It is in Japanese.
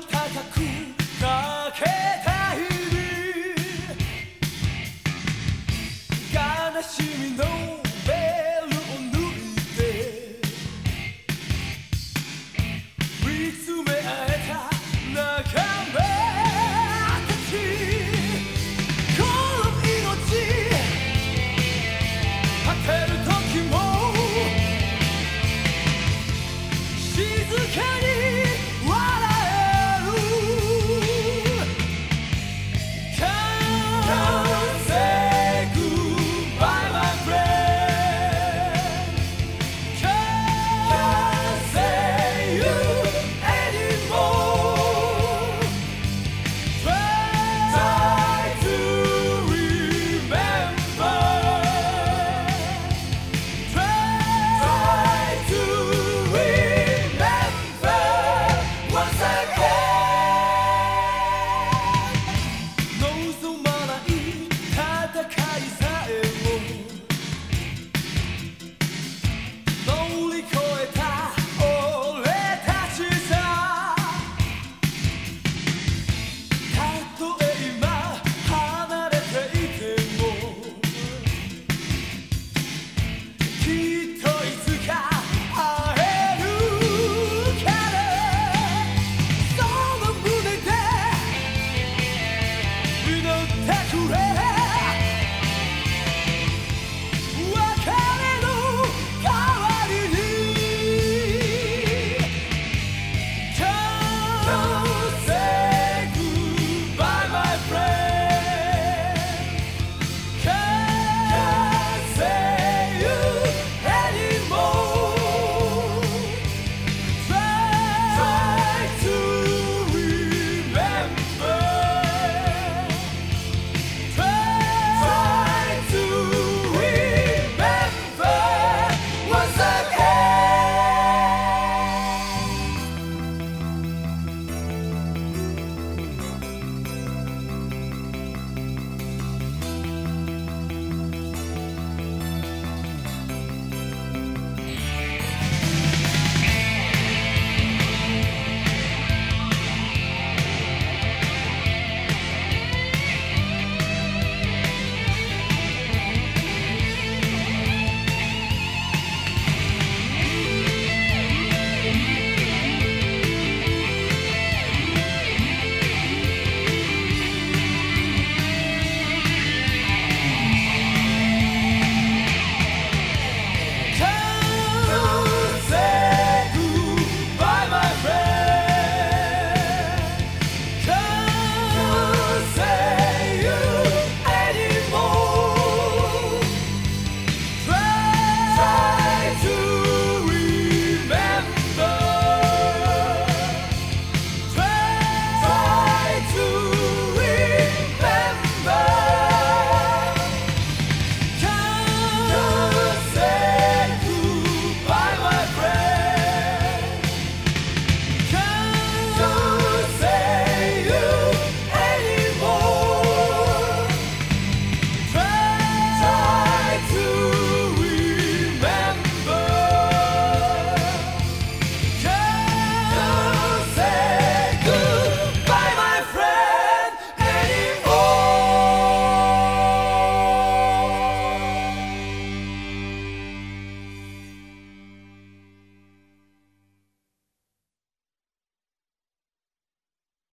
高けている。悲しい Hey, hooray!